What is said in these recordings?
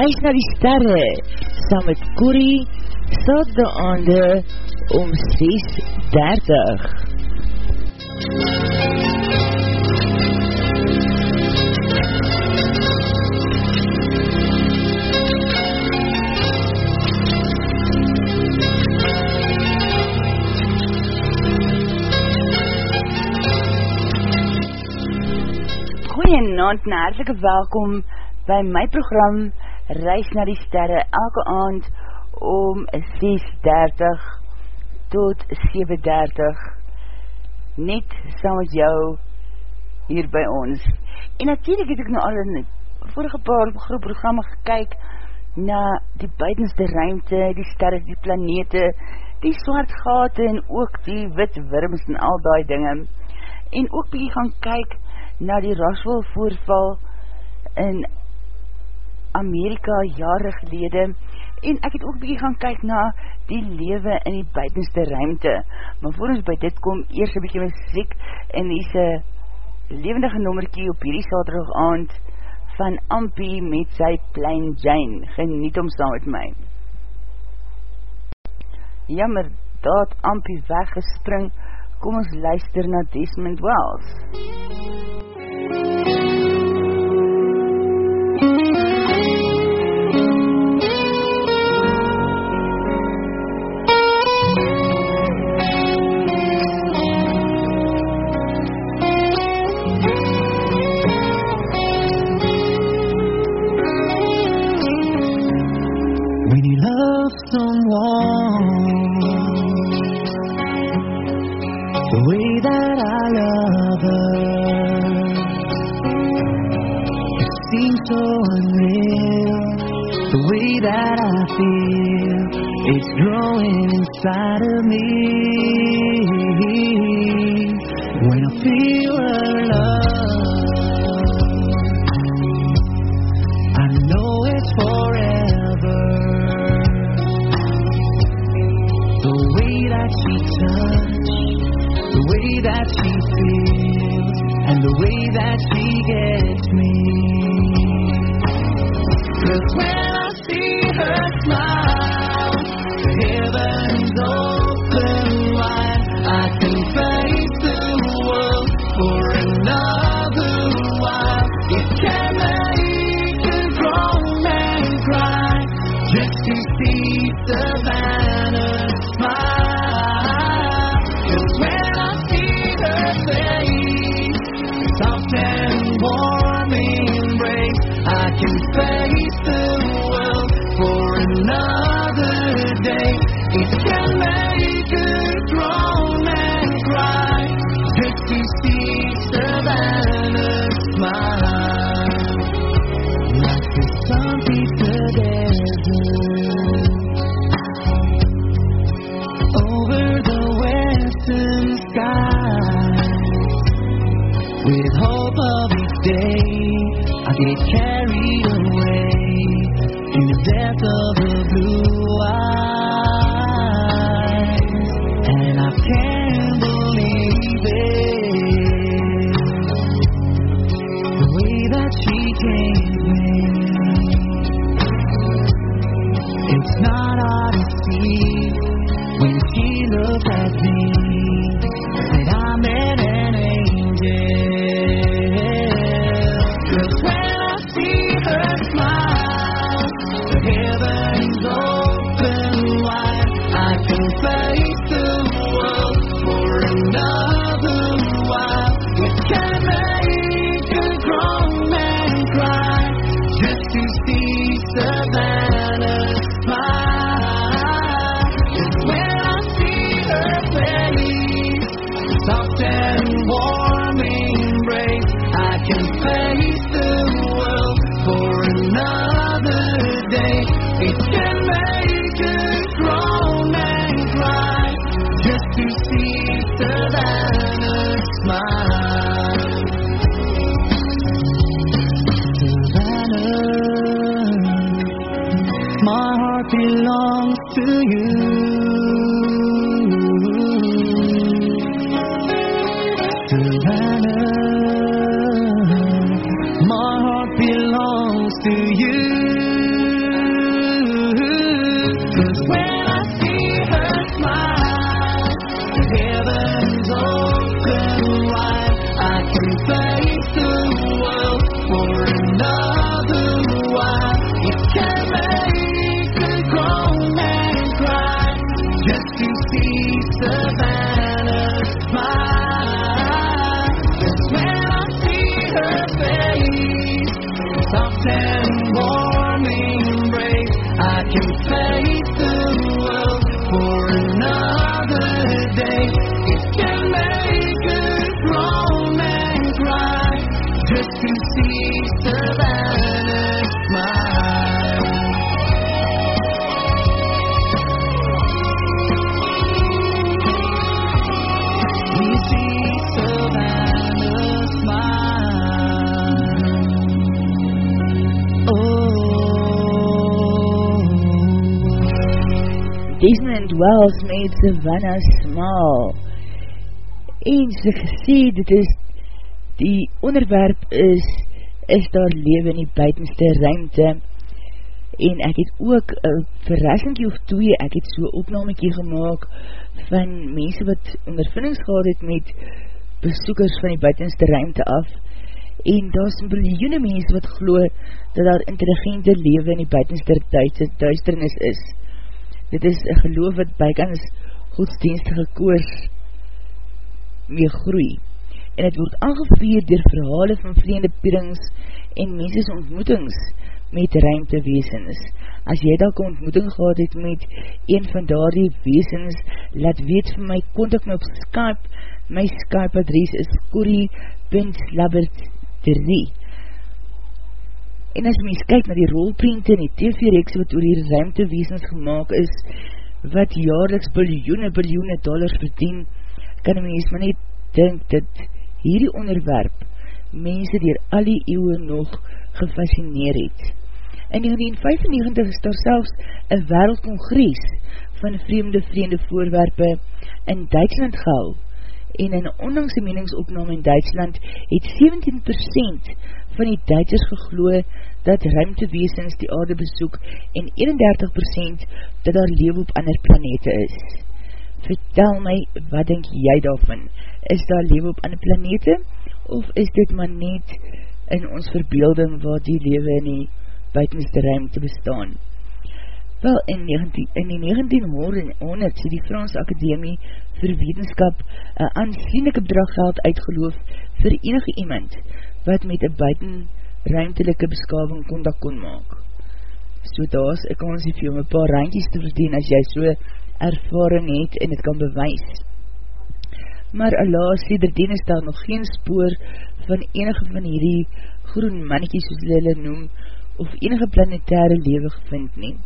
Reis na die sterre, saam met Corrie, saad de aande om 6.30. Goeienaand en hartelike welkom by my program Reis na die Sterre elke aand om 6.30 tot 7.30 net saam met jou hier by ons. En natuurlijk het ek nou al in vorige paar groep programma gekyk na die buitenste ruimte, die sterre, die planete, die swart gaten en ook die wit wurms en al die dinge. En ook bykie gaan kyk na die Roswell voorval in Amerika jare gelede en ek het ook bykie gaan kyk na die lewe in die buitenste ruimte. Maar voor ons by dit kom, eers een bykie muziek en die is een levendige nommerkie op hierdie saterdag aand van Ampie met sy Plain Jane. Geniet om saam met my. Jammer, dat Ampie weggespring, kom ons luister na Desmond Wells. MUZIEK me. I can face the world for another day. It can make a grown man cry just to see Savannah smile. Like the sun Peter desert over the western sky with hope of its day. I get. To you met Savannah Small. En so gesê, dit is, die onderwerp is, is daar leven in die buitenste ruimte. En ek het ook een verrassingkie of twee, ek het so opnamekie gemaakt van mense wat ondervindings gehad het met besoekers van die buitenste ruimte af. En daar is miljoene mense wat glo dat daar intelligente leven in die buitenste duisternis is. Dit is een geloof wat bykans godsdienstige koers mee groei. En het word aangeveer dier verhale van vreemde pierings en menses ontmoetings met ruimteweesens. As jy dalk ontmoeting gehad het met een van daar die weesens, laat weet vir my, kontak my op Skype. My Skype adres is corrie.slabbert3 En as mens kyk na die rolprente en die TV-reeks wat oor die ruimteweesens gemaakt is, wat jaarliks biljoene, biljoene dollars verdien, kan mens maar net dink dat hierdie onderwerp mense dier al die eeuwe nog gefascineer het. In 1995 is daar selfs een wereldcongres van vreemde vreemde voorwerpe in Duitsland gehou en in onlangse meningsopname in Duitsland het 17% van die Duitsers gegloe dat ruimteweesens die aarde besoek en 31% dat daar lewe op ander planete is. Vertel my, wat denk jy daarvan? Is daar lewe op ander planete? Of is dit maar net in ons verbeelding waar die lewe in die buitenste ruimte bestaan? Wel, in, 19, in die 1900 sê die Frans Akademie vir Wetenskap een aansienlijke bedrag geld uitgeloof vir enige iemand wat met een buiten ruimtelike beskaving kontak kon maak. So daar is, ek kan ons vir jou een paar ruimties te verdien as jy so ervaring het en het kan bewys. Maar Allah sê, derdien is daar nog geen spoor van enige van hierdie groen mannetjies soos hulle noem, of enige planetaire lewe gevind neem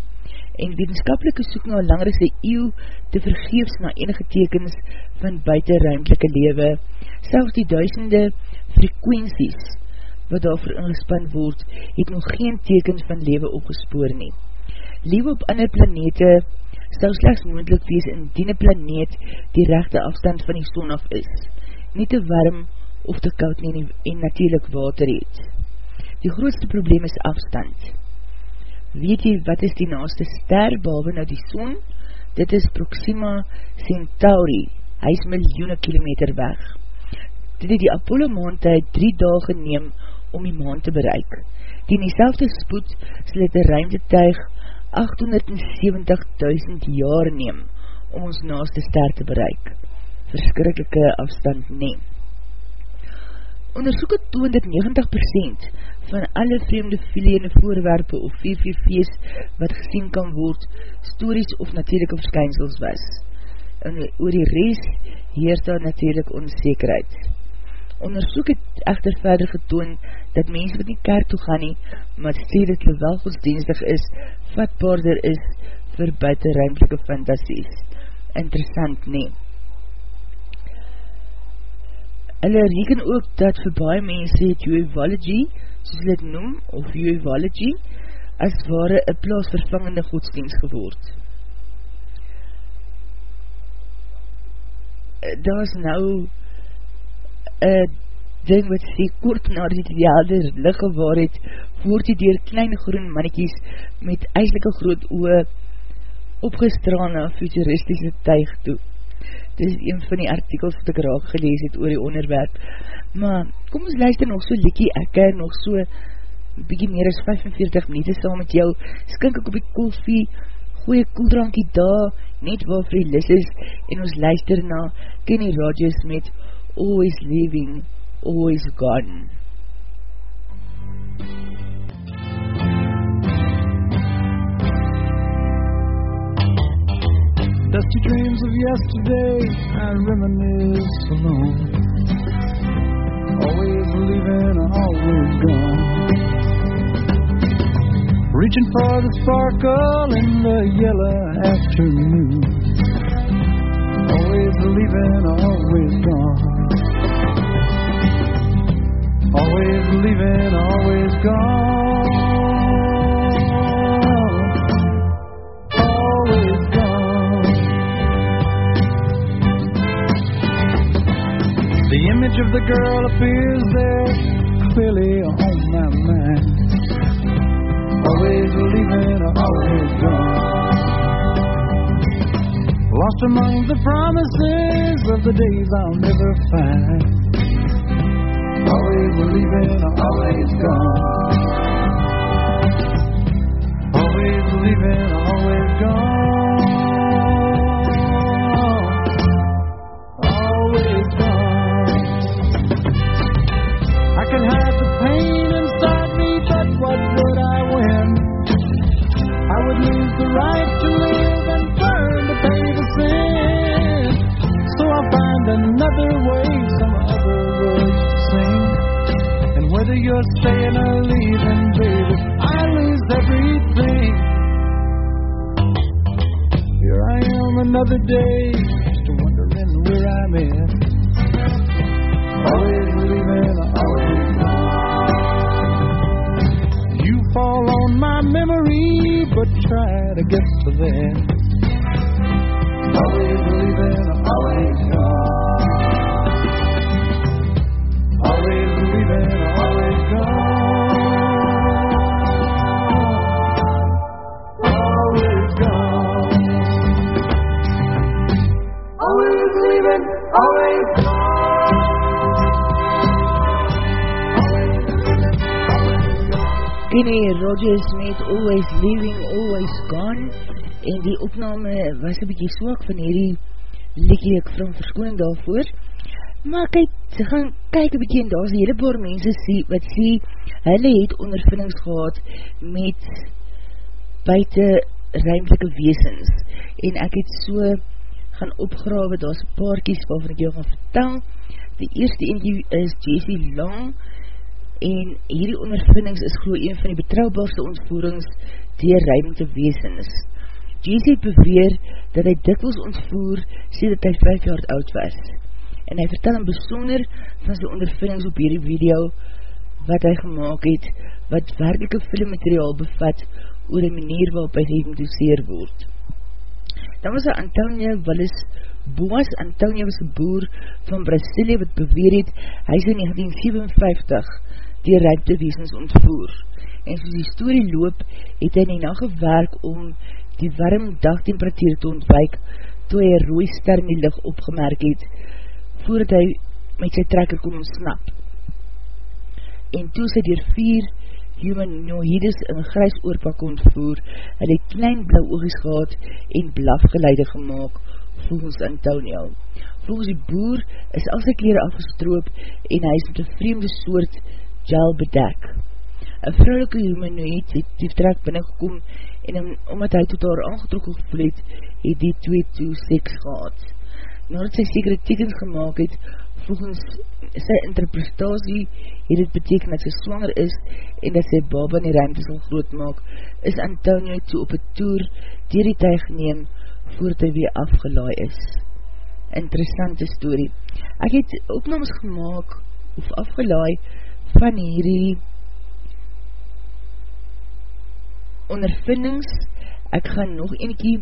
en wetenskapelike soek na langer as die eeuw te vergeefs na enige tekens van buitenruimtelike lewe, selfs die duisende frekwensies wat daarvoor ingespan word, het nog geen tekens van lewe opgespoor nie. Lewe op ander planete sal slechts moendlik wees in die planeet die rechte afstand van die son af is, nie te warm of te koud nie en natuurlijk water het. Die grootste probleem is afstand weet jy wat is die naaste ster behalwe nou die son? Dit is Proxima Centauri, hy is miljoene kilometer weg. Dit het die Apollo maandtijd drie dagen geneem om die maan te bereik. Die in die selfde spoed sal het die ruimtetuig 870.000 jaar neem om ons naaste ster te bereik. Verskrikkelijke afstand neem. Onderzoek het toon dat 90% van alle vreemde filiene voorwerpe of VVV's wat gesien kan word, stories of natuurlijke verskynsels was. En oor die reis heert daar natuurlijk onzekerheid. Onderzoek het echter verder getoon dat mense wat nie kerk toe gaan nie, maar sê dat hulle wel godsdienstig is, vatbaarder is vir buitenruimtelike fantasies. Interessant neem. Hulle reken ook dat vir baie mense het UFology, soos hulle het noem, of UFology, as ware een plaasvervangende godsdienst geword. Daar is nou een ding wat sê, kort na die ideale ligge waar het, voort die dier kleine groen mannekies met eislike groot oe opgestraan na futuristische tuig toe. Dit is een van die artikels wat ek raak gelees het oor die onderwerp, maar kom ons luister nog so liekie, ek er nog so bykie meer as 45 minuut saam met jou, skink ek op die koffie, goeie koeldrankie daar, net waar vir die lis is, en ons luister na Kenny Rogers met always leaving, always gone. Dusty dreams of yesterday, I reminisce alone. Always leaving, always gone. Reaching for the sparkle in the yellow afternoon Always leaving, always gone. Always leaving, always gone. Always gone. The image of the girl appears there clearly on my mind. Always leaving, always gone. Lost among the promises of the days I'll never find. Always leaving, always gone. Always leaving, always bykie swak van hierdie liekie, ek van verskoning daarvoor. Maar kyk, sy gaan kyk een bykie en daar is die hele paar mense sê, wat sê, hulle het ondervindings gehad met buiten ruimtelike weesens en ek het so gaan opgrawe, daar is paarkies waarvan ek jou gaan vertel. Die eerste eentje is Jessie Long en hierdie ondervindings is gewoon een van die betrouwbaarste ontvoerings dier ruimte weesens. Jesse beweer dat hy dikwels ontvoer sê dat hy 5 jaar oud was en hy vertel hem besonder van sy ondervindings op hierdie video wat hy gemaakt het wat werkelike filmmateriaal bevat oor die manier waarop hy geïnteresseer word. Dan was hy Antonio Willis Boas. Antonio was boer van Brazilië wat beweer het hy is in 1957 die ruimteweesens ontvoer. En soos die story loop, het hy nie nagewerk om die warm dagtemperatuur te ontwijk, toe hy een rooi ster in die licht opgemerk het, voordat hy met sy trekker kon ontsnap. En toe sy dier vier humanoides in grys oorpak ontvoer, hy het klein blauw oogies gehad en blafgeleide gemaakt, volgens Antonio. Volgens die boer is al sy kleren afgestroop en hy is met een vreemde soort gel bedek. Een vrouwelike humanoid het die trek binnengekom en om, omdat hy tot haar aangetrokken gevoel het, het die twee toe seks gehad. Nadat sy sekere tekens gemaakt het, volgens sy interpretatie het het beteken dat sy swanger is en dat sy baba in die ruimte sal groot maak, is Antonio toe op het toer dier die tuig neem voordat hy weer afgelaai is. Interessante story. Ek het opnames gemaakt of afgelaai van hierdie ondervindings. Ek gaan nog eenkie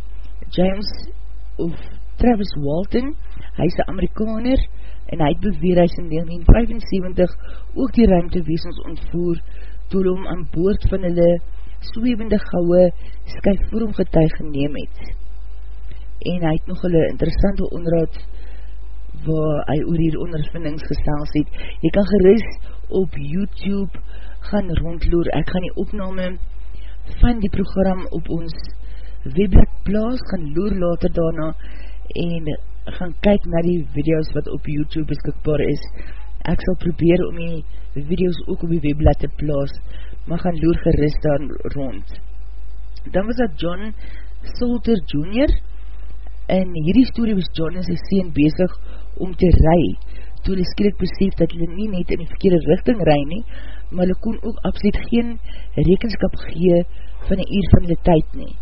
James of Travis Walton, hy is een Amerikaner en hy het beweer hy is in 1975 ook die ruimteweesens ontvoer toe hom aan boord van hulle swevende gouwe skyfvorm getuig geneem het. En hy het nog hulle interessante onderhoud waar hy oor hier ondervindings gesteld het. Jy kan gerust op YouTube gaan rondloer. Ek gaan die opname van die program op ons webblad plaas, gaan loer later daarna en gaan kyk na die video's wat op YouTube beskikbaar is. Ek sal probeer om die video's ook op die webblad te plaas, maar gaan loer gerust daar rond. Dan was dat John Salter Jr., In hierdie story was John en sy sien bezig om te rai, toe hulle skrik besef dat hulle nie net in die verkeerde richting rai nie, maar hulle kon ook absoluut geen rekenskap gee van die uur van die tyd nie.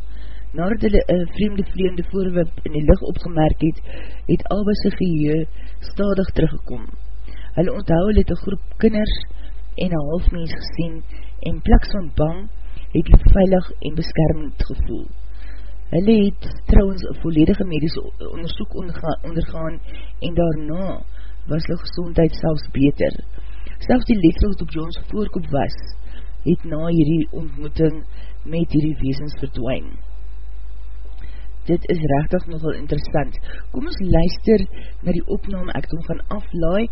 Nadat hulle een vreemde vreemde voorwip in die licht opgemerk het, het alwe sy geheer stadig teruggekom. Hulle onthou hulle het een groep kinders en een half mens gesien en plaks van bang het hulle veilig en beskermend gevoel. Hulle het trouwens een volledige medische onderzoek ondergaan en daarna was hulle gezondheid selfs beter. Selfs die wat op Johns voorkop was, het na hierdie ontmoeting met hierdie weesens verdwijn. Dit is rechtig nogal interessant. Kom ons luister na die opname, ek doen gaan aflaai,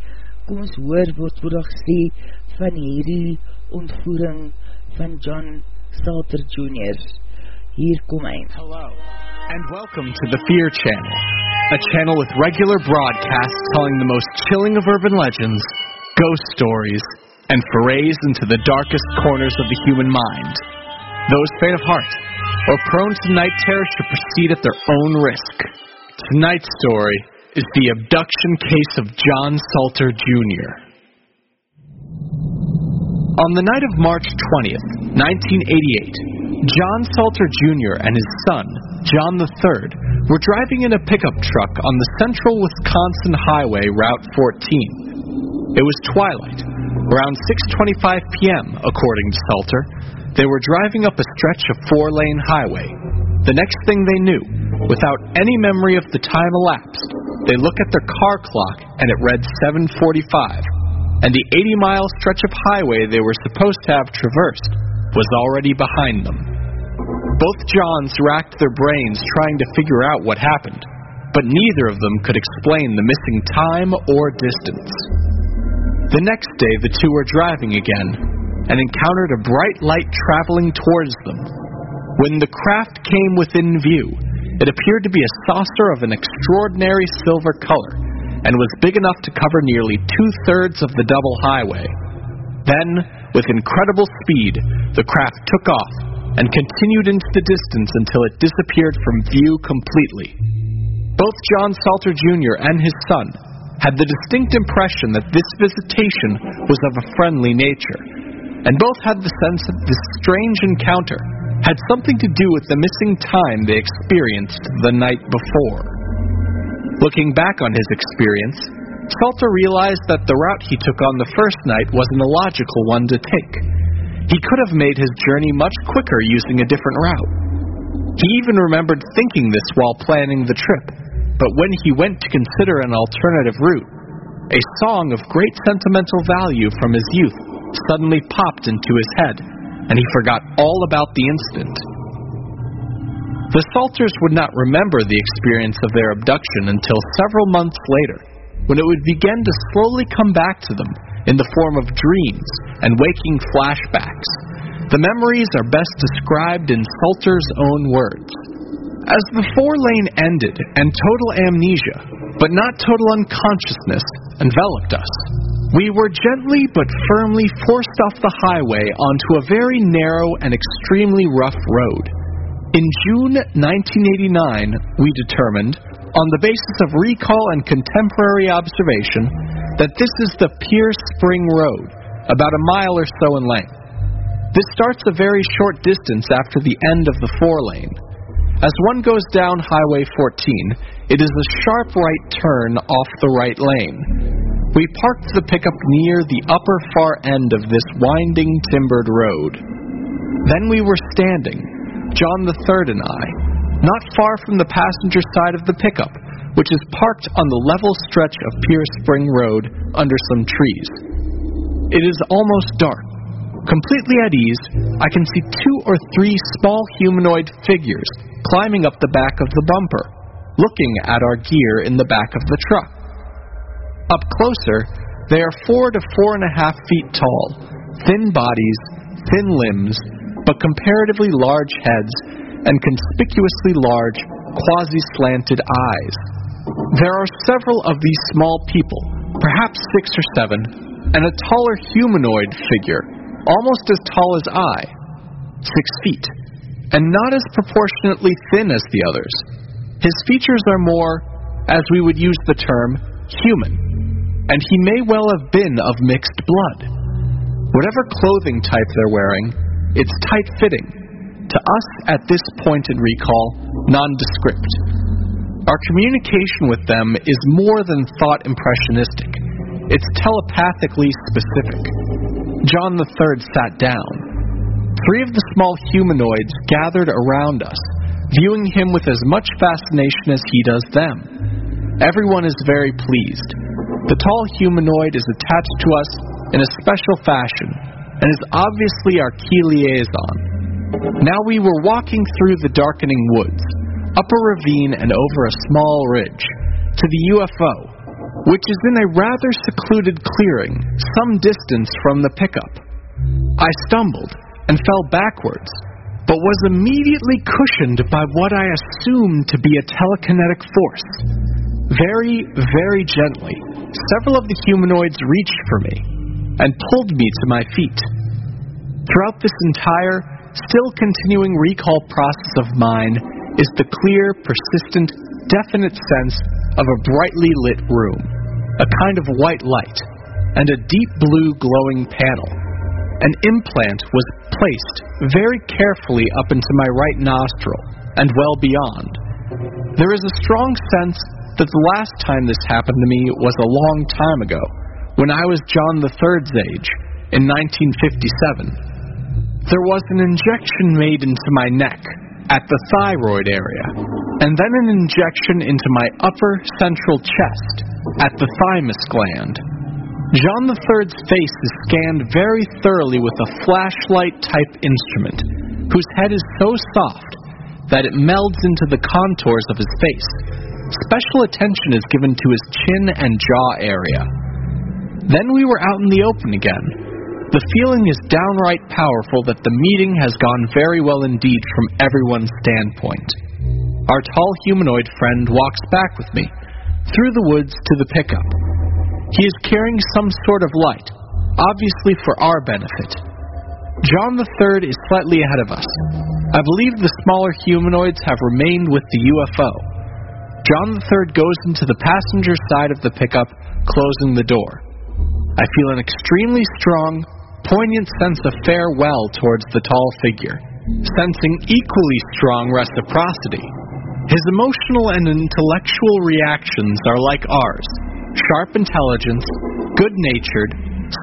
kom ons hoor wat word al gesê van hierdie ontvoering van John Salter Jr. Hier kom hy. Hello, and welcome to the Fear Channel, a channel with regular broadcasts telling the most chilling of urban legends, ghost stories, and forays into the darkest corners of the human mind. Those faint of heart or prone to night terrors should proceed at their own risk. Tonight's story is the abduction case of John Salter Jr. On the night of March 20th, 1988, John Salter Jr. and his son, John III, were driving in a pickup truck on the central Wisconsin Highway Route 14. It was twilight, around 6:25 p.m., according to Salter. They were driving up a stretch of four-lane highway. The next thing they knew, without any memory of the time elapsed, they look at their car clock and it read 7:45 and the 80 mile stretch of highway they were supposed to have traversed was already behind them. Both Johns racked their brains trying to figure out what happened, but neither of them could explain the missing time or distance. The next day, the two were driving again and encountered a bright light traveling towards them. When the craft came within view, it appeared to be a saucer of an extraordinary silver color and was big enough to cover nearly two thirds of the double highway. Then, with incredible speed, the craft took off and continued into the distance until it disappeared from view completely. Both John Salter Jr. and his son had the distinct impression that this visitation was of a friendly nature, and both had the sense that this strange encounter had something to do with the missing time they experienced the night before. Looking back on his experience, Salter realized that the route he took on the first night was an illogical one to take. He could have made his journey much quicker using a different route. He even remembered thinking this while planning the trip, but when he went to consider an alternative route, a song of great sentimental value from his youth suddenly popped into his head, and he forgot all about the incident. The Salters would not remember the experience of their abduction until several months later, when it would begin to slowly come back to them in the form of dreams and waking flashbacks. The memories are best described in Salter's own words. As the four lane ended and total amnesia, but not total unconsciousness, enveloped us, we were gently but firmly forced off the highway onto a very narrow and extremely rough road. In June 1989, we determined, on the basis of recall and contemporary observation, that this is the Pierce Spring Road, about a mile or so in length. This starts a very short distance after the end of the four lane. As one goes down Highway 14, it is a sharp right turn off the right lane. We parked the pickup near the upper far end of this winding timbered road. Then we were standing, John III and I, not far from the passenger side of the pickup, which is parked on the level stretch of Pierce Spring Road under some trees. It is almost dark. Completely at ease, I can see two or three small humanoid figures climbing up the back of the bumper, looking at our gear in the back of the truck. Up closer, they are four to four and a half feet tall, thin bodies, thin limbs, but comparatively large heads and conspicuously large, quasi slanted eyes. There are several of these small people, perhaps six or seven, and a taller humanoid figure, almost as tall as I, six feet, and not as proportionately thin as the others. His features are more, as we would use the term, human, and he may well have been of mixed blood. Whatever clothing type they're wearing, it's tight fitting. To us, at this point in recall, nondescript. Our communication with them is more than thought impressionistic. It's telepathically specific. John the Third sat down. Three of the small humanoids gathered around us, viewing him with as much fascination as he does them. Everyone is very pleased. The tall humanoid is attached to us in a special fashion and is obviously our key liaison. Now we were walking through the darkening woods, up a ravine and over a small ridge, to the UFO, which is in a rather secluded clearing some distance from the pickup. I stumbled and fell backwards, but was immediately cushioned by what I assumed to be a telekinetic force. Very, very gently, several of the humanoids reached for me and pulled me to my feet. Throughout this entire, still continuing recall process of mine is the clear, persistent, definite sense of a brightly lit room, a kind of white light, and a deep blue glowing panel. An implant was placed very carefully up into my right nostril and well beyond. There is a strong sense that the last time this happened to me was a long time ago, when I was John III's age, in 1957. There was an injection made into my neck, at the thyroid area, and then an injection into my upper central chest, at the thymus gland. John III's face is scanned very thoroughly with a flashlight type instrument, whose head is so soft that it melds into the contours of his face. Special attention is given to his chin and jaw area. Then we were out in the open again. The feeling is downright powerful that the meeting has gone very well indeed from everyone's standpoint. Our tall humanoid friend walks back with me, through the woods to the pickup. He is carrying some sort of light, obviously for our benefit. John III is slightly ahead of us. I believe the smaller humanoids have remained with the UFO. John III goes into the passenger side of the pickup, closing the door. I feel an extremely strong, poignant sense of farewell towards the tall figure, sensing equally strong reciprocity. His emotional and intellectual reactions are like ours sharp intelligence, good natured,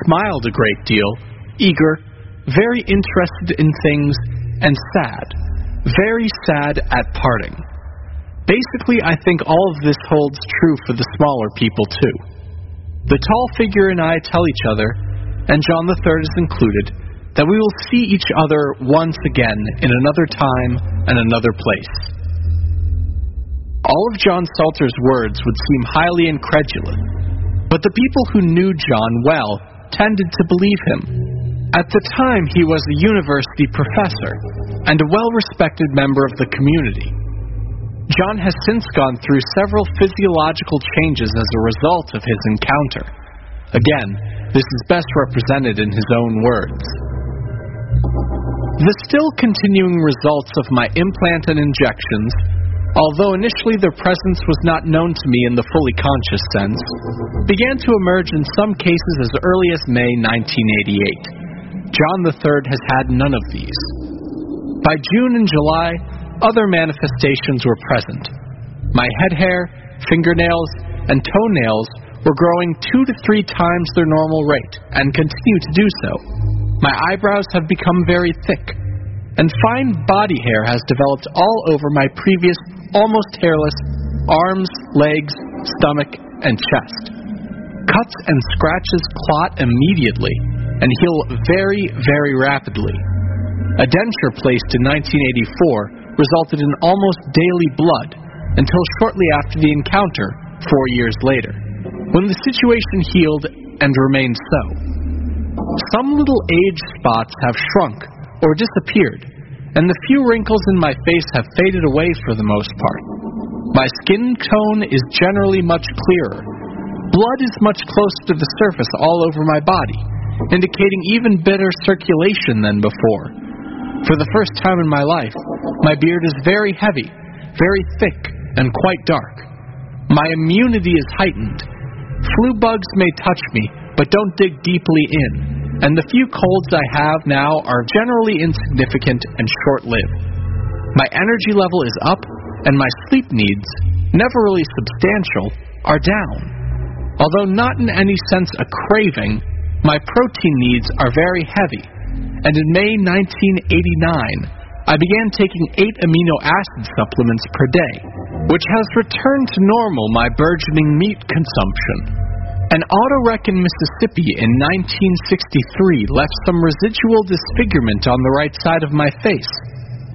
smiled a great deal, eager, very interested in things, and sad, very sad at parting. Basically, I think all of this holds true for the smaller people too. The tall figure and I tell each other, and John III is included, that we will see each other once again in another time and another place. All of John Salter's words would seem highly incredulous, but the people who knew John well tended to believe him. At the time, he was a university professor and a well respected member of the community. John has since gone through several physiological changes as a result of his encounter. Again, this is best represented in his own words. The still continuing results of my implant and injections, although initially their presence was not known to me in the fully conscious sense, began to emerge in some cases as early as May 1988. John III has had none of these. By June and July, other manifestations were present. My head hair, fingernails, and toenails were growing two to three times their normal rate, and continue to do so. My eyebrows have become very thick, and fine body hair has developed all over my previous almost hairless arms, legs, stomach, and chest. Cuts and scratches clot immediately and heal very, very rapidly. A denture placed in 1984 resulted in almost daily blood until shortly after the encounter, four years later, when the situation healed and remained so. Some little age spots have shrunk or disappeared, and the few wrinkles in my face have faded away for the most part. My skin tone is generally much clearer. Blood is much closer to the surface all over my body, indicating even better circulation than before. For the first time in my life, my beard is very heavy, very thick, and quite dark. My immunity is heightened. Flu bugs may touch me, but don't dig deeply in, and the few colds I have now are generally insignificant and short lived. My energy level is up, and my sleep needs, never really substantial, are down. Although not in any sense a craving, my protein needs are very heavy, and in May 1989, I began taking eight amino acid supplements per day, which has returned to normal my burgeoning meat consumption. An auto wreck in Mississippi in 1963 left some residual disfigurement on the right side of my face,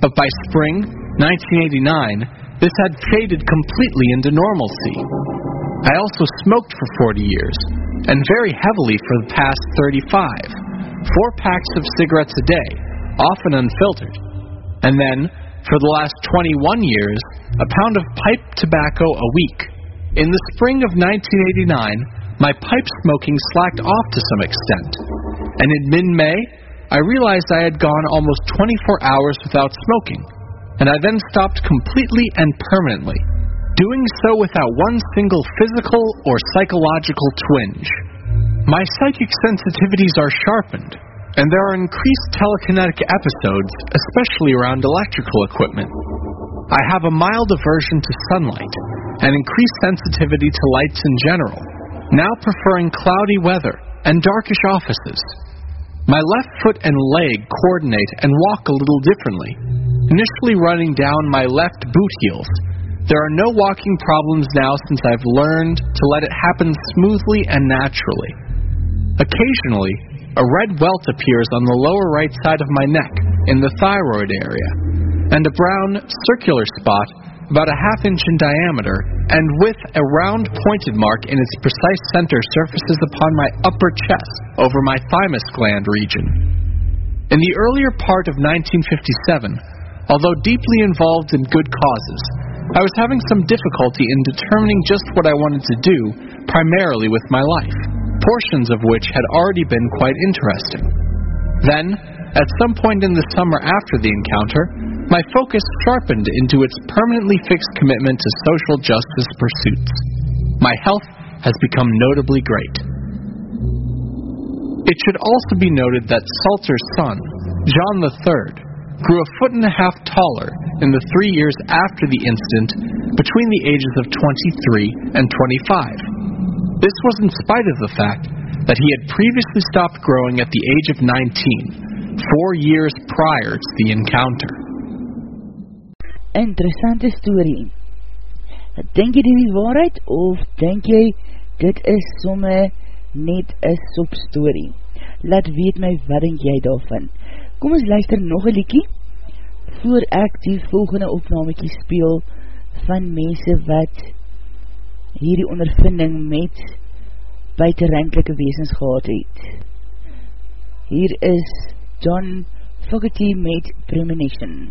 but by spring 1989, this had faded completely into normalcy. I also smoked for 40 years, and very heavily for the past 35. Four packs of cigarettes a day, often unfiltered. And then, for the last 21 years, a pound of pipe tobacco a week. In the spring of 1989, my pipe smoking slacked off to some extent. And in mid May, I realized I had gone almost 24 hours without smoking. And I then stopped completely and permanently, doing so without one single physical or psychological twinge. My psychic sensitivities are sharpened, and there are increased telekinetic episodes, especially around electrical equipment. I have a mild aversion to sunlight and increased sensitivity to lights in general, now preferring cloudy weather and darkish offices. My left foot and leg coordinate and walk a little differently, initially running down my left boot heels. There are no walking problems now since I've learned to let it happen smoothly and naturally. Occasionally, a red welt appears on the lower right side of my neck, in the thyroid area, and a brown, circular spot about a half inch in diameter and with a round pointed mark in its precise center surfaces upon my upper chest over my thymus gland region. In the earlier part of 1957, although deeply involved in good causes, I was having some difficulty in determining just what I wanted to do, primarily with my life, portions of which had already been quite interesting. Then, at some point in the summer after the encounter, my focus sharpened into its permanently fixed commitment to social justice pursuits. My health has become notably great. It should also be noted that Salter's son, John III, grew a foot and a half taller in the three years after the incident between the ages of 23 and 25. This was in spite of the fact that he had previously stopped growing at the age of 19, four years prior to the encounter. Interessante story. Denk jy die waarheid of denk jy dit is somme net een sop story? Laat weet my wat denk jy daarvan. Kom ons luister nog een liekie voor ek die volgende opnamekie speel van mense wat hierdie ondervinding met buitenruimtelike weesens gehad het. Hier is John Fogarty met Premonition.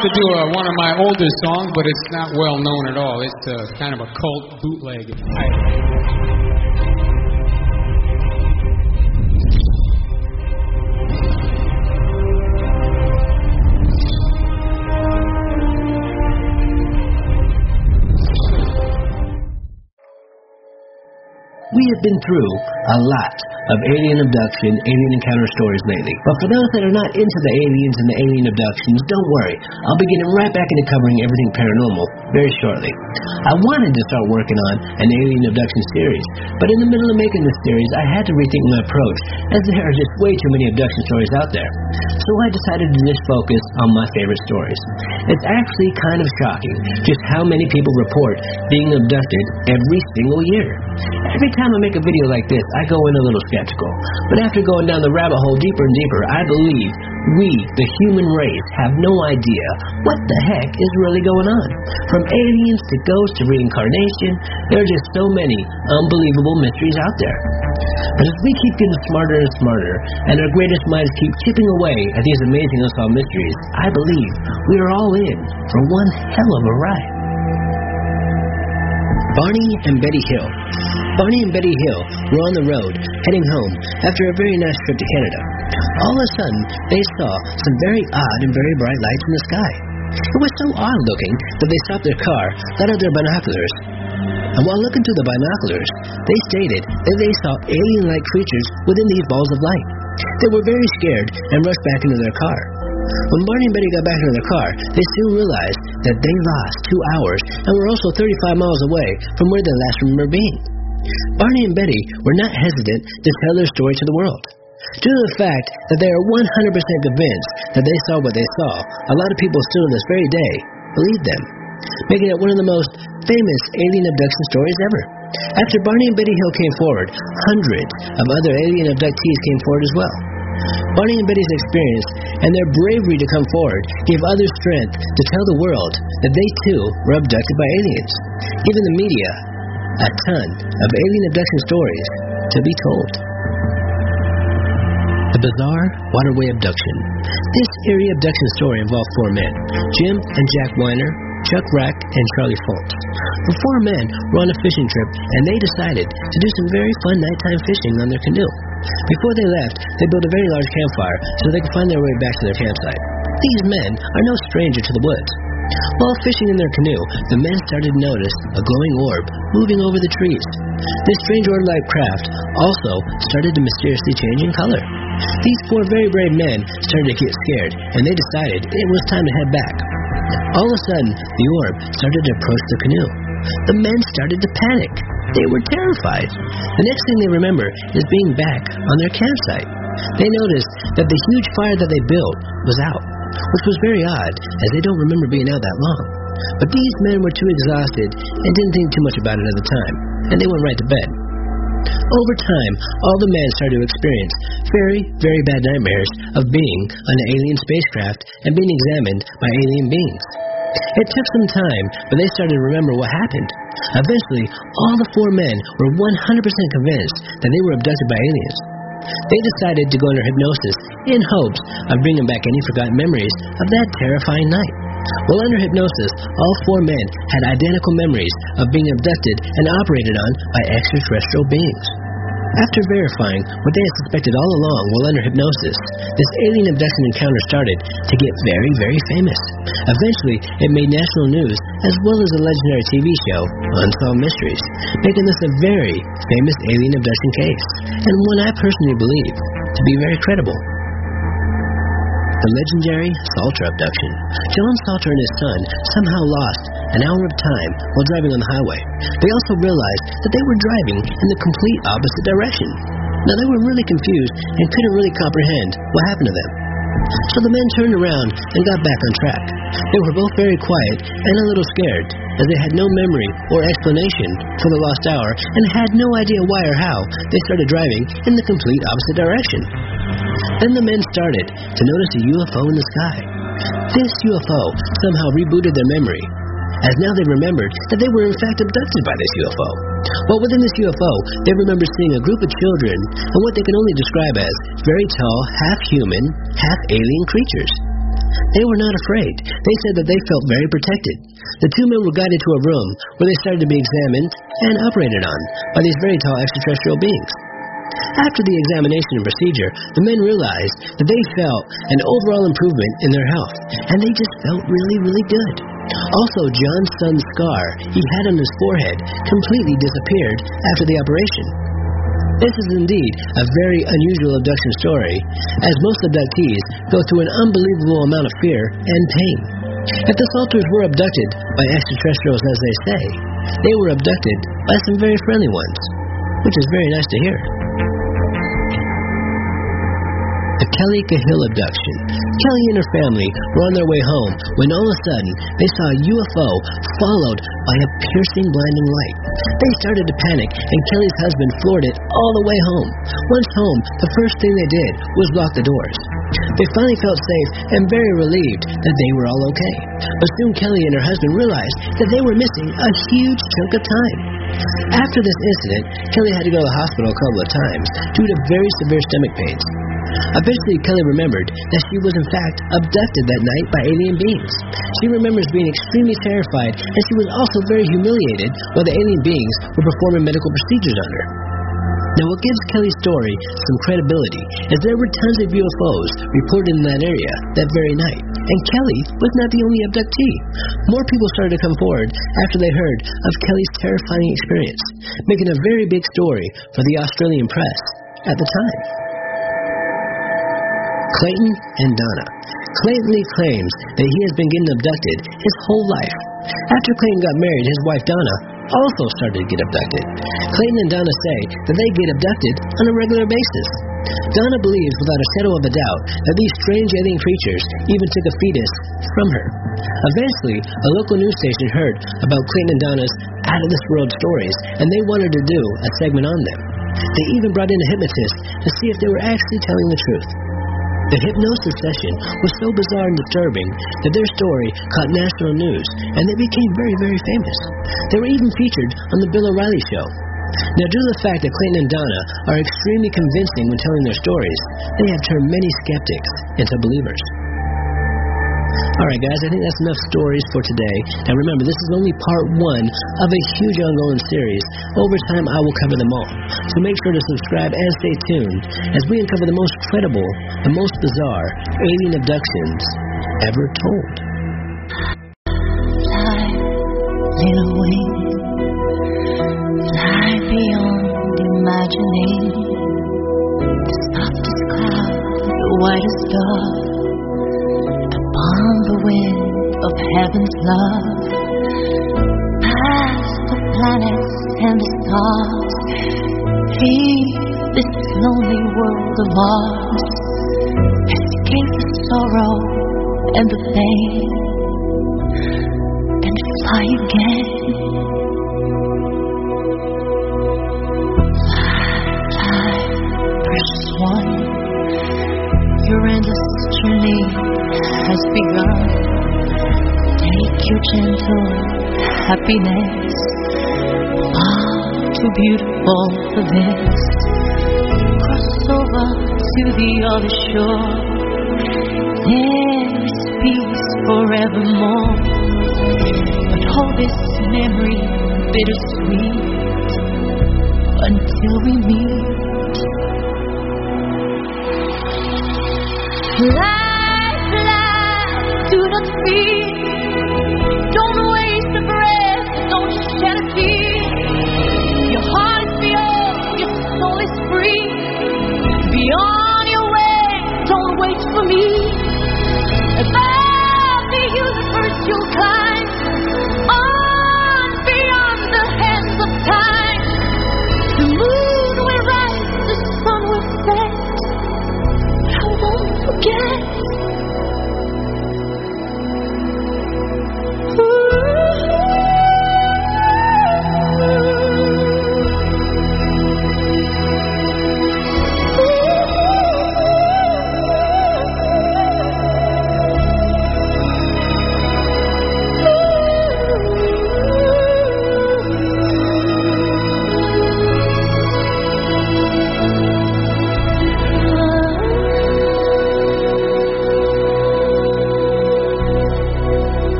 about to do uh, one of my older songs, but it's not well known at all. It's uh, kind of a cult bootleg. We have been through a lot of alien abduction, alien encounter stories lately. But for those that are not into the aliens and the alien abductions, don't worry. I'll be getting right back into covering everything paranormal very shortly. I wanted to start working on an alien abduction series, but in the middle of making this series, I had to rethink my approach, as there are just way too many abduction stories out there. So I decided to just focus on my favorite stories. It's actually kind of shocking just how many people report being abducted every single year. Every time I make a video like this, I go in a little skeptical. But after going down the rabbit hole deeper and deeper, I believe we, the human race, have no idea what the heck is really going on. From aliens to ghosts to reincarnation, there are just so many unbelievable mysteries out there. But as we keep getting smarter and smarter, and our greatest minds keep chipping away at these amazing unsolved mysteries, I believe we are all in for one hell of a ride. Barney and Betty Hill. Barney and Betty Hill were on the road, heading home after a very nice trip to Canada. All of a sudden, they saw some very odd and very bright lights in the sky. It was so odd looking that they stopped their car, got out their binoculars, and while looking through the binoculars, they stated that they saw alien like creatures within these balls of light. They were very scared and rushed back into their car. When Barney and Betty got back into their car, they soon realized that they lost two hours and were also 35 miles away from where they last remember being. Barney and Betty were not hesitant to tell their story to the world. Due to the fact that they are 100% convinced that they saw what they saw, a lot of people still to this very day believe them, making it one of the most famous alien abduction stories ever. After Barney and Betty Hill came forward, hundreds of other alien abductees came forward as well. Barney and Betty's experience and their bravery to come forward gave others strength to tell the world that they too were abducted by aliens, giving the media a ton of alien abduction stories to be told. The bizarre waterway abduction. This eerie abduction story involved four men Jim and Jack Weiner, Chuck Rak, and Charlie Foltz. The four men were on a fishing trip and they decided to do some very fun nighttime fishing on their canoe. Before they left, they built a very large campfire so they could find their way back to their campsite. These men are no stranger to the woods. While fishing in their canoe, the men started to notice a glowing orb moving over the trees. This strange orb-like craft also started to mysteriously change in color. These four very brave men started to get scared, and they decided it was time to head back. All of a sudden, the orb started to approach the canoe. The men started to panic. They were terrified. The next thing they remember is being back on their campsite. They noticed that the huge fire that they built was out, which was very odd as they don't remember being out that long. But these men were too exhausted and didn't think too much about it at the time, and they went right to bed. Over time, all the men started to experience very, very bad nightmares of being on an alien spacecraft and being examined by alien beings. It took some time, but they started to remember what happened. Eventually, all the four men were 100% convinced that they were abducted by aliens. They decided to go under hypnosis in hopes of bringing back any forgotten memories of that terrifying night. While under hypnosis, all four men had identical memories of being abducted and operated on by extraterrestrial beings. After verifying what they had suspected all along while under hypnosis, this alien abduction encounter started to get very, very famous. Eventually, it made national news as well as a legendary TV show, Unsolved Mysteries, making this a very famous alien abduction case, and one I personally believe to be very credible. The legendary Salter abduction. John Salter and his son somehow lost an hour of time while driving on the highway. They also realized that they were driving in the complete opposite direction. Now they were really confused and couldn't really comprehend what happened to them. So the men turned around and got back on track. They were both very quiet and a little scared, as they had no memory or explanation for the lost hour and had no idea why or how they started driving in the complete opposite direction. Then the men started to notice a UFO in the sky. This UFO somehow rebooted their memory, as now they remembered that they were in fact abducted by this UFO. While within this UFO, they remembered seeing a group of children and what they can only describe as very tall, half human, half alien creatures. They were not afraid. They said that they felt very protected. The two men were guided to a room where they started to be examined and operated on by these very tall extraterrestrial beings. After the examination and procedure, the men realized that they felt an overall improvement in their health, and they just felt really, really good. Also, John's son's scar he had on his forehead completely disappeared after the operation. This is indeed a very unusual abduction story, as most abductees go through an unbelievable amount of fear and pain. If the Salters were abducted by extraterrestrials, as they say, they were abducted by some very friendly ones, which is very nice to hear. Kelly Cahill abduction. Kelly and her family were on their way home when all of a sudden they saw a UFO followed by a piercing, blinding light. They started to panic, and Kelly's husband floored it all the way home. Once home, the first thing they did was lock the doors. They finally felt safe and very relieved that they were all okay. But soon Kelly and her husband realized that they were missing a huge chunk of time. After this incident, Kelly had to go to the hospital a couple of times due to very severe stomach pains. Eventually, Kelly remembered that she was in fact abducted that night by alien beings. She remembers being extremely terrified, and she was also very humiliated while the alien beings were performing medical procedures on her. Now, what gives Kelly's story some credibility is there were tons of UFOs reported in that area that very night, and Kelly was not the only abductee. More people started to come forward after they heard of Kelly's terrifying experience, making a very big story for the Australian press at the time. Clayton and Donna. Clayton Lee claims that he has been getting abducted his whole life. After Clayton got married, his wife Donna also started to get abducted. Clayton and Donna say that they get abducted on a regular basis. Donna believes without a shadow of a doubt that these strange alien creatures even took a fetus from her. Eventually, a local news station heard about Clayton and Donna's out of this world stories, and they wanted to do a segment on them. They even brought in a hypnotist to see if they were actually telling the truth. The hypnosis session was so bizarre and disturbing that their story caught national news and they became very, very famous. They were even featured on The Bill O'Reilly Show. Now, due to the fact that Clayton and Donna are extremely convincing when telling their stories, they have turned many skeptics into believers. Alright, guys, I think that's enough stories for today. Now, remember, this is only part one of a huge ongoing series. Over time, I will cover them all. So make sure to subscribe and stay tuned as we uncover the most credible, the most bizarre alien abductions ever told. Of ours. Escape the sorrow and the pain and fly again. Fly, precious one, your endless journey has begun. Take your gentle happiness far too beautiful for this. The other shore. There is peace forevermore. But hold this memory bittersweet until we meet. Fly, fly, do not fear.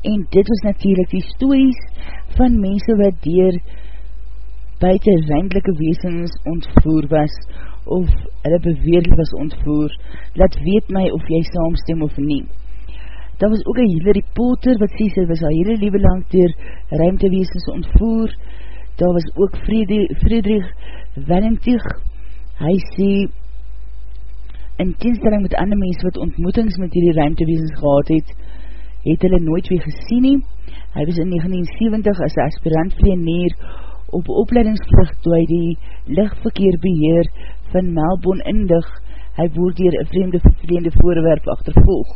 En dit was natuurlijk die stories van mense wat dier buiten ruimtelike weesens ontvoer was of hulle beweerd was ontvoer, laat weet my of jy saamstem of nie. Daar was ook een Hillary Potter wat sê sy was al hele liewe lang dier ruimteweesens ontvoer, daar was ook Friedrich Valentig, hy sê, in teenstelling met ander mens wat ontmoetings met die ruimtewezens gehad het, het hulle nooit weer gesien nie. Hy was in 1970 as aspirant vleeneer op opleidingsvlucht toe hy die lichtverkeer beheer van Melbourne indig, hy woord hier een vreemde vreemde voorwerp achtervolg,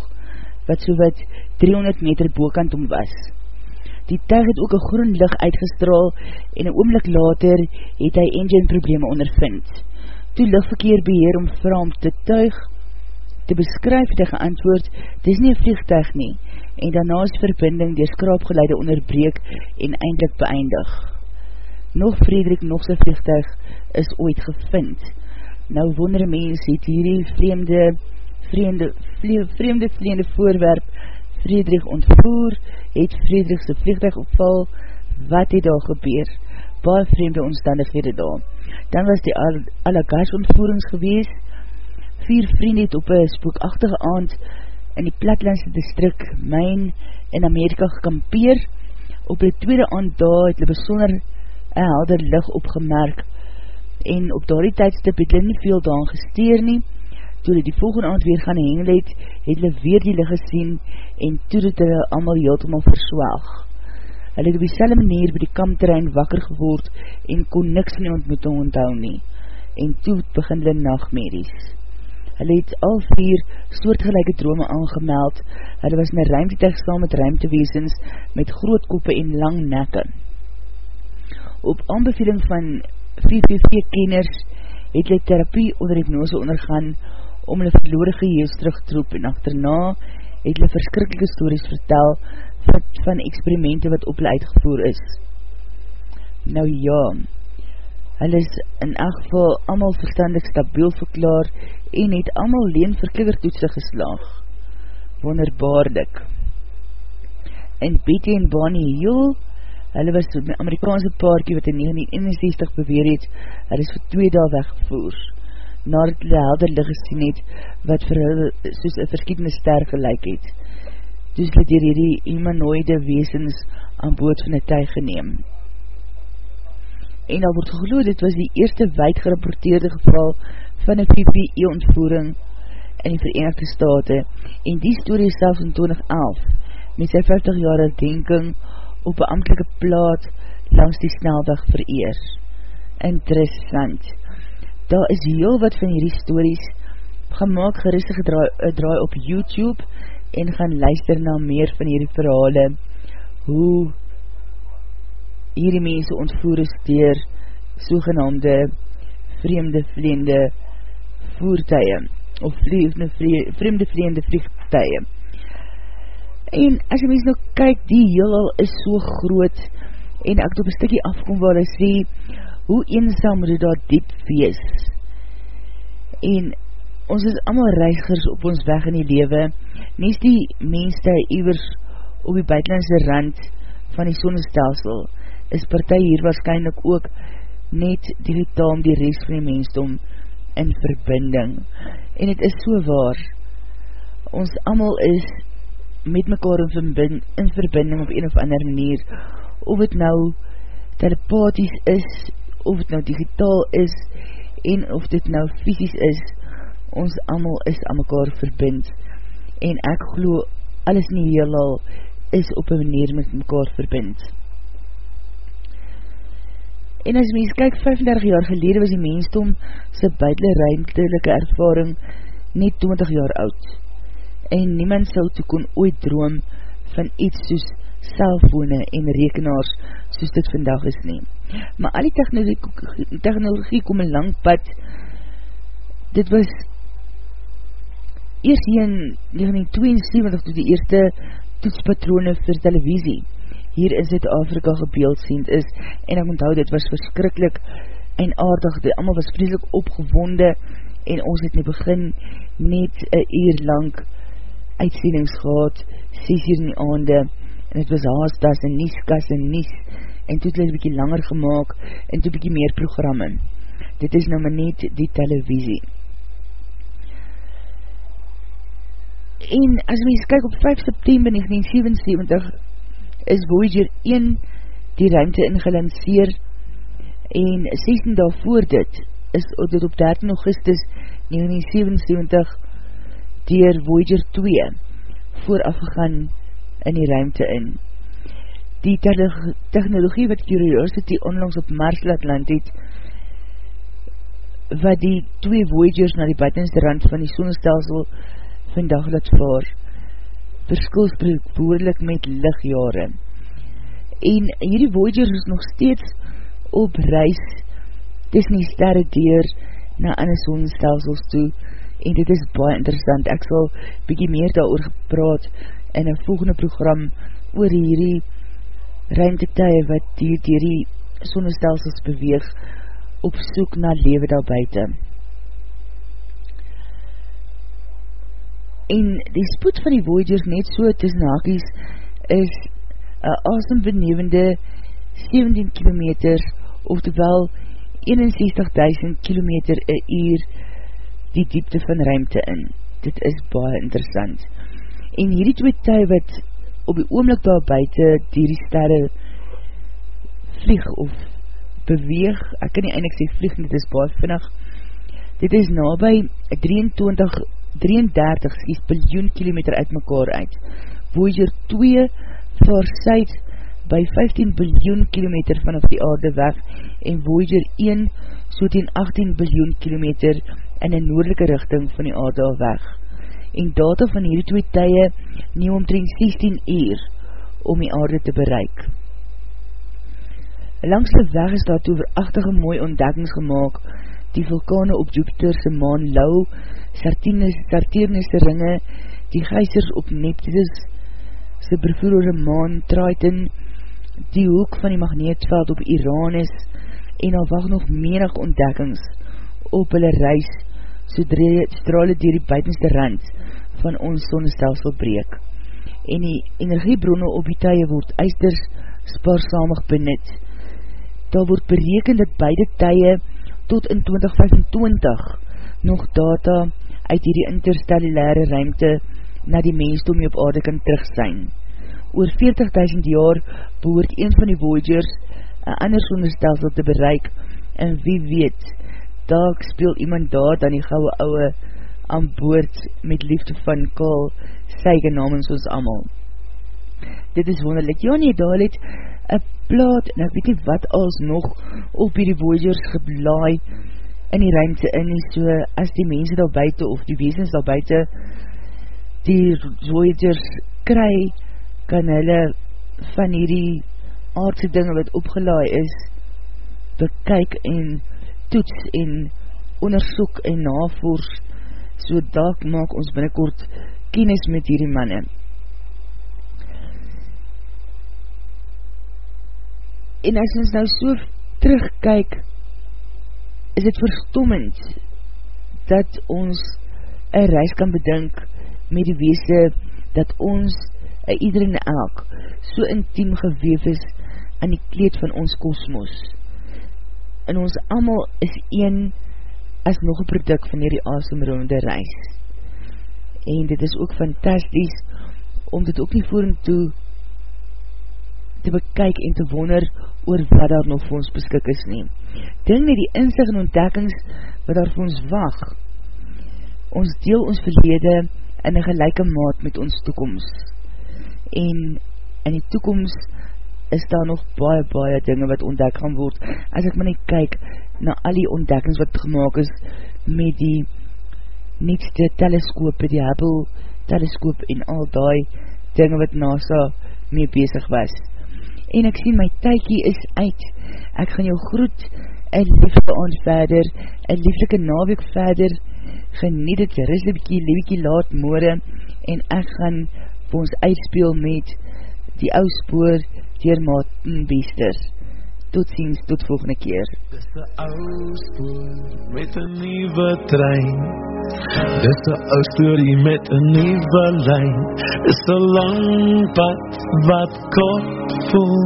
wat so wat 300 meter boekant om was. Die tuig het ook een groen licht uitgestraal en een oomlik later het hy engine probleme ondervind. Toe lichtverkeer beheer om vir hom te tuig, te beskryf het hy geantwoord, dis nie een vliegtuig nie, en daarna is verbinding dier skraapgeleide onderbreek en eindelijk beëindig. Nog Frederik, nog sy vliegtuig is ooit gevind. Nou wondere mens het hierdie vreemde, vreemde, vreemde, vreemde voorwerp Frederik ontvoer, het Frederik sy vliegtuig opval, wat het daar gebeur, baie vreemde omstandighede daar. Dan was die Al Alagash ontvoerings gewees, vier vriend het op een spookachtige aand in die platlandse distrik Maine in Amerika gekampeer, op die tweede aand daar het hulle besonder een helder licht opgemerk, en op daardie tijdstip het hulle nie veel daan gesteer nie, toe hulle die volgende aand weer gaan hengel het, het hulle weer die licht gesien, en toe het hulle allemaal heeltemaal verswaag. Hulle het op die manier by die kampterrein wakker geword, en kon niks van die ontmoeting onthou nie, en toe het begin hulle nachtmeries. Hulle het al vier soortgelijke drome aangemeld, hulle was in een ruimtetuig saam met ruimteweesens, met groot koppe en lang nekke. Op aanbeveling van VVV-kenners het hulle therapie onder hypnose ondergaan, om hulle verloore geheels terug te roep en achterna het hulle verskrikkelike stories vertel van, van experimente wat op hulle uitgevoer is. Nou ja, hulle is in elk geval allemaal verstandig stabiel verklaar en het allemaal leen verklikkertoetse geslaag. Wonderbaarlik. En Betty en Bonnie Hill, hulle was die Amerikaanse paarkie wat in 1961 beweer het, hulle is vir twee daal weggevoer nadat hulle helder lig gesien het, wat vir hulle soos een verskietende ster gelijk het. Dus hulle dier hierdie humanoide weesens aan boord van die tuig geneem. En al word gegloed, dit was die eerste wijd gerapporteerde geval van een PPE-ontvoering in die Verenigde Staten en die story is selfs in 2011 met sy 50 jaar denking op een amtelike plaat langs die snelweg vereer. Interessant daar is heel wat van hierdie stories gemaakt gerustig draai, draai op YouTube en gaan luister na meer van hierdie verhale hoe hierdie mense ontvoer is dier sogenaamde vreemde vleende voertuie of vreemde, vreemde vleende vliegtuie. En as jy mens nou kyk die heel al is so groot en ek op een stikkie afkom waar hy sê hoe eenzaam moet daar diep wees. En ons is allemaal reisgers op ons weg in die lewe, nie die mens daar iwers op die buitenlandse rand van die sonnestelsel, is partij hier waarschijnlijk ook net digitaal om die rest van die mensdom in verbinding. En het is so waar, ons allemaal is met mekaar in verbinding, in verbinding op een of ander manier, of het nou telepathies is, of het nou digitaal is, en of dit nou fysisk is, ons allemaal is aan mekaar verbind, en ek glo, alles nie heelal, is op een manier met mekaar verbind. En as mens kyk, 35 jaar gelede was die mensdom sy buidele ruimtelike ervaring net 20 jaar oud. En niemand sal toe kon ooit droom van iets soos cellfone en rekenaars soos dit vandag is nie. Maar al die technologie, technologie kom een lang pad. Dit was eerst hier in 1972 toe die eerste toetspatrone vir televisie hier in Zuid-Afrika gebeeldsend is en ek onthou dit was verskrikkelijk en aardig, dit allemaal was vreselik opgewonde en ons het nie begin net een uur lang uitsendings gehad, 6 uur in die aande, en het was haastas en nies, kas en nies, en toe het hulle bykie langer gemaakt, en toe bykie meer programme. Dit is nou maar net die televisie. En as mys kyk op 5 september 1977, is Voyager 1 die ruimte ingelanceer, en 16 dag voor dit, is dit op 13 augustus 1977 dier Voyager 2 voorafgegaan in die ruimte in. Die technologie wat Curiosity onlangs op Mars laat land het, wat die twee Voyagers na die buitenste rand van die sonnestelsel vandag laat vaar, verskil behoorlik met lichtjare. En hierdie Voyagers is nog steeds op reis tussen die sterre deur na ander sonnestelsels toe, en dit is baie interessant. Ek sal bykie meer daar oor gepraat in een volgende program oor hierdie ruimtetuie wat die dier die sonnestelsels beweeg op soek na lewe daar buiten. En die spoed van die Voyagers net so tussen hakies is een asembenevende 17 km oftewel 61.000 km een uur die diepte van ruimte in. Dit is baie interessant. En hierdie twee tui wat op die oomlik daar buiten die die sterre vlieg of beweeg, ek kan nie eindelijk sê vlieg, dit is baie vinnig, dit is nabij 23, 33 skies biljoen kilometer uit mekaar uit. Voyager 2 vaar suid by 15 biljoen kilometer vanaf die aarde weg en Voyager 1 so teen 18 biljoen kilometer in een noordelike richting van die aarde al weg. En data van hierdie twee tye neem omtrent 16 uur om die aarde te bereik. Langs die weg is daar toverachtige mooi ontdekkings gemaakt, die vulkane op Jupiterse maan Lau, Sarternisse ringe, die geisers op Neptunus, sy bevoerde maan Triton, die hoek van die magneetveld op Iranus, en al wacht nog menig ontdekkings op hulle reis strale dier die buitenste rand van ons sonnestelsel breek. En die energiebronne op die tye word eisters spaarsamig benut. Daar word bereken dat beide tye tot in 2025 nog data uit die interstellare ruimte na die mensdom op aarde kan terug zijn. Oor 40.000 jaar behoort een van die Voyagers een ander sonnestelsel te bereik en wie weet, daar speel iemand daar dan die gouwe ouwe aan boord met liefde van Kaal, sy genamens ons amal. Dit is wonderlik. Ja nie, daar het een plaat, en ek weet nie wat als nog op die Voyagers geblaai in die ruimte in, en so as die mense daar buiten, of die weesens daar buiten, die Voyagers kry, kan hulle van hierdie aardse dinge wat opgelaai is, bekyk en toets en onderzoek en navoers, so dat maak ons binnenkort kennis met hierdie manne. En as ons nou so terugkyk, is het verstommend dat ons een reis kan bedink met die weese dat ons, iedereen elk, so intiem geweef is aan die kleed van ons kosmos en ons amal is een as nog een product van hierdie asemronde reis. En dit is ook fantastisch om dit ook nie voor en toe te bekyk en te wonder oor wat daar nog vir ons beskik is neem. Ding nie die inzicht en ontdekkings wat daar vir ons wacht. Ons deel ons verlede in een gelijke maat met ons toekomst. En in die toekomst is daar nog baie, baie dinge wat ontdek gaan word. As ek maar net kyk na al die ontdekkings wat gemaakt is met die nietste teleskoop, die Hubble teleskoop en al die dinge wat NASA mee bezig was. En ek sien my tykie is uit. Ek gaan jou groet een liefde aan verder, een liefdelike naweek verder, geniet het, risle bykie, liekie laat moore, en ek gaan vir ons uitspeel met die ou spoor, dier Martin Beesters. Tot ziens, tot volgende keer. Dis een ou spoor met een nieuwe trein. Dis een ou story met een nieuwe lijn. Dis een lang pad wat kort voel.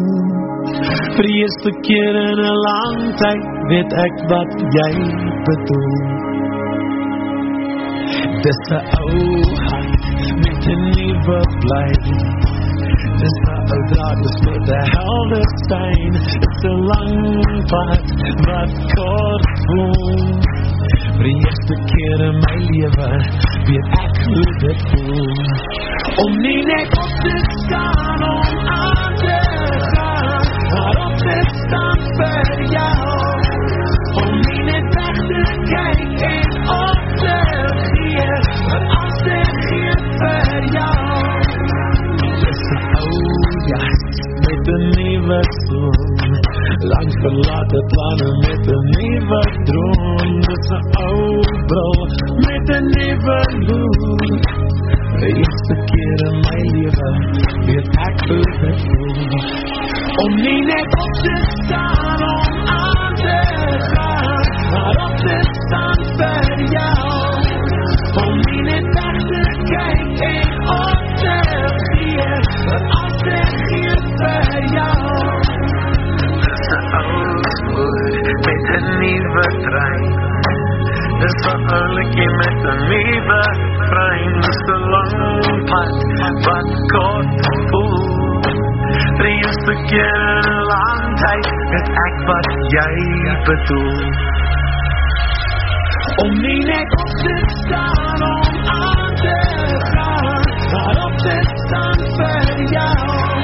Die eerste keer in een lang tyd weet ek wat jy bedoel. Dis een ou hart met een nieuwe blij Dis a ou draad is met a helder stein It's a lang pad wat kort voel Vir die eerste keer in my leven weet ek hoe dit voel Om nie net op te staan om aan te gaan Maar op te staan vir jou Om nie net weg te kyk en op te gee Maar af te gee vir jou jas met 'n nuwe son. Langs verlate planne met 'n nuwe droom, dis 'n ou bril met 'n nuwe look. Eerste keer in my lewe weet ek hoe dit voel om nie net op te staan nuwe trein. Dis 'n ouetjie met 'n nuwe trein, dis 'n lang pad wat kort voel. Die eerste keer in lang tyd het ek wat jy bedoel. Om nie net op te staan om aan te gaan, maar op te staan vir jou.